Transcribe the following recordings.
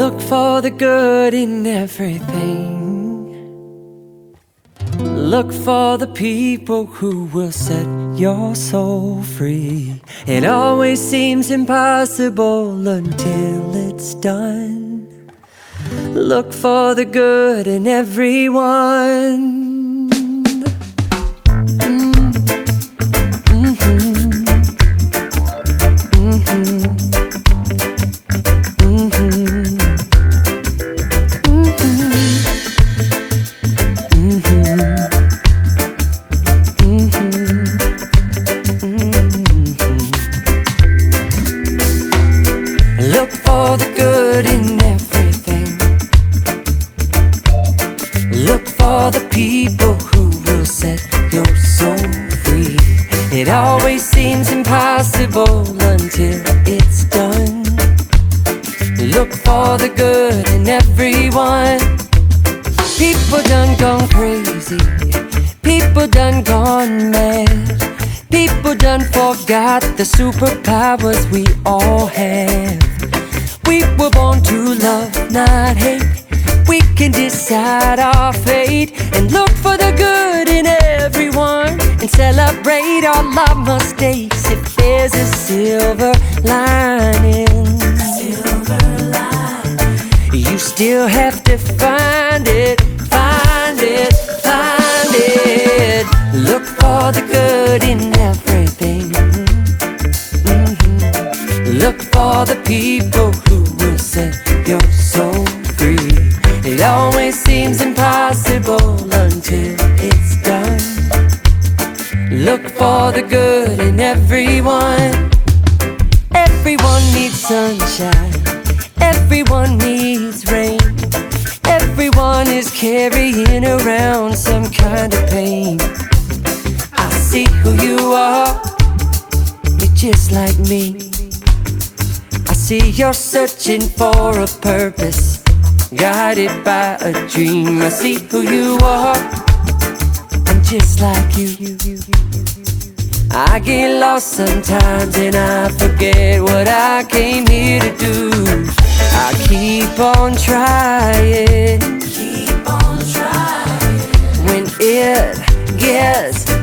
Look for the good in everything. Look for the people who will set your soul free. It always seems impossible until it's done. Look for the good in everyone. Look for the people who will set your soul free. It always seems impossible until it's done. Look for the good in everyone. People done gone crazy. People done gone mad. People done forgot the superpowers we all have. We were born to love, not hate. We can decide our fate and look for the good in everyone and celebrate our mistakes if there's a silver lining. You still have to find it, find it, find it. Look for the good in It always seems impossible until it's done. Look for the good in everyone. Everyone needs sunshine. Everyone needs rain. Everyone is carrying around some kind of pain. I see who you are. You're just like me. I see you're searching for a purpose, guided by a dream. I see who you are. I'm just like you. I get lost sometimes and I forget what I came here to do. I keep on trying. Keep on trying. When it gets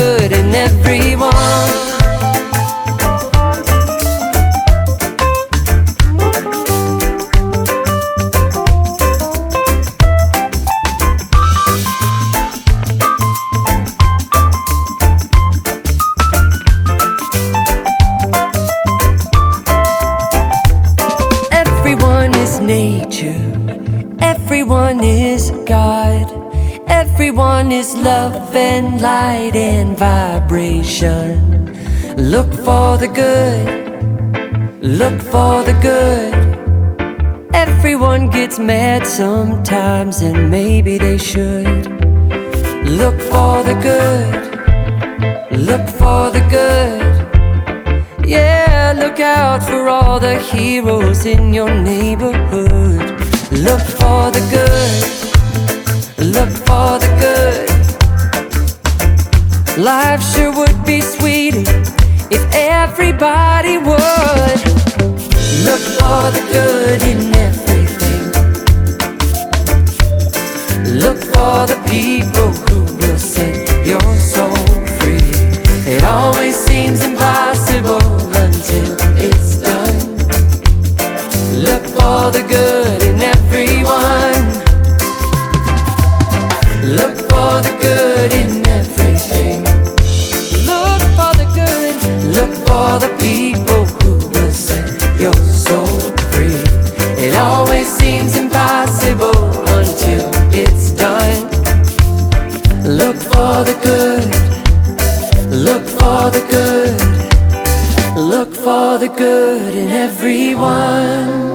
good in everyone. Everyone is nature. Everyone is God. Everyone is love and light and vibration. Look for the good. Look for the good. Everyone gets mad sometimes, and maybe they should. Look for the good. Look for the good. Yeah, look out for all the heroes in your neighborhood. Look for the good. Look for the good. Life sure would be sweeter if everybody would. Look for the good in everything. Look for the people who will set your soul free. It always seems impossible until it's done. Look for the good for the good in everything. Look for the good. Look for the people who will set your soul free. It always seems impossible until it's done. Look for the good. Look for the good. Look for the good in everyone.